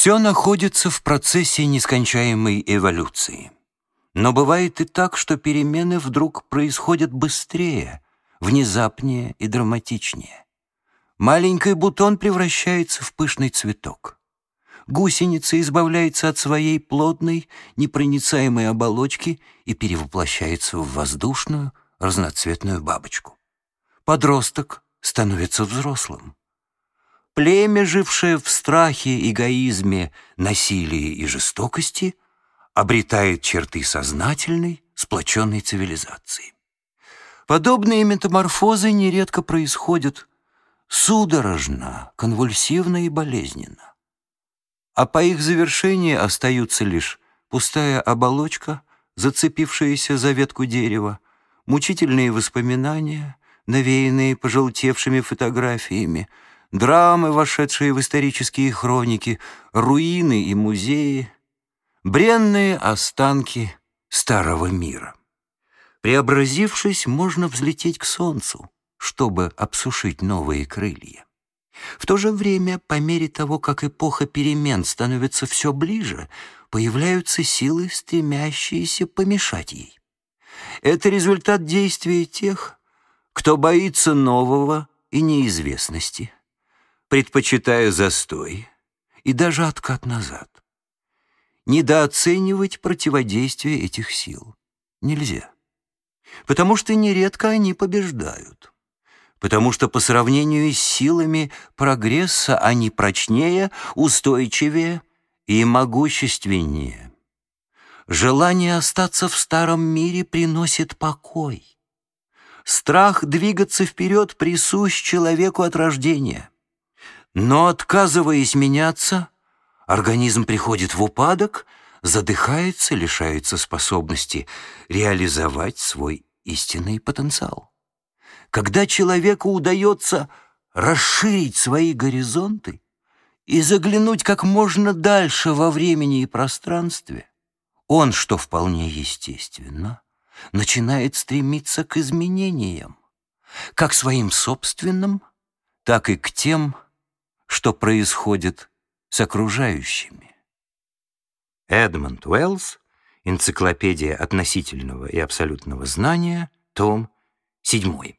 Все находится в процессе нескончаемой эволюции. Но бывает и так, что перемены вдруг происходят быстрее, внезапнее и драматичнее. Маленький бутон превращается в пышный цветок. Гусеница избавляется от своей плотной, непроницаемой оболочки и перевоплощается в воздушную, разноцветную бабочку. Подросток становится взрослым. Племя, жившее в страхе, эгоизме, насилии и жестокости, обретает черты сознательной, сплоченной цивилизации. Подобные метаморфозы нередко происходят судорожно, конвульсивно и болезненно. А по их завершении остаются лишь пустая оболочка, зацепившаяся за ветку дерева, мучительные воспоминания, навеянные пожелтевшими фотографиями, драмы, вошедшие в исторические хроники, руины и музеи, бренные останки старого мира. Преобразившись, можно взлететь к солнцу, чтобы обсушить новые крылья. В то же время, по мере того, как эпоха перемен становится все ближе, появляются силы, стремящиеся помешать ей. Это результат действия тех, кто боится нового и неизвестности, предпочитая застой и даже откат назад. Недооценивать противодействие этих сил нельзя, потому что нередко они побеждают, потому что по сравнению с силами прогресса они прочнее, устойчивее и могущественнее. Желание остаться в старом мире приносит покой. Страх двигаться вперед присущ человеку от рождения. Но, отказываясь меняться, организм приходит в упадок, задыхается, лишается способности реализовать свой истинный потенциал. Когда человеку удается расширить свои горизонты и заглянуть как можно дальше во времени и пространстве, он, что вполне естественно, начинает стремиться к изменениям, как своим собственным, так и к тем, что происходит с окружающими. Эдмонд Уэллс, Энциклопедия относительного и абсолютного знания, том 7.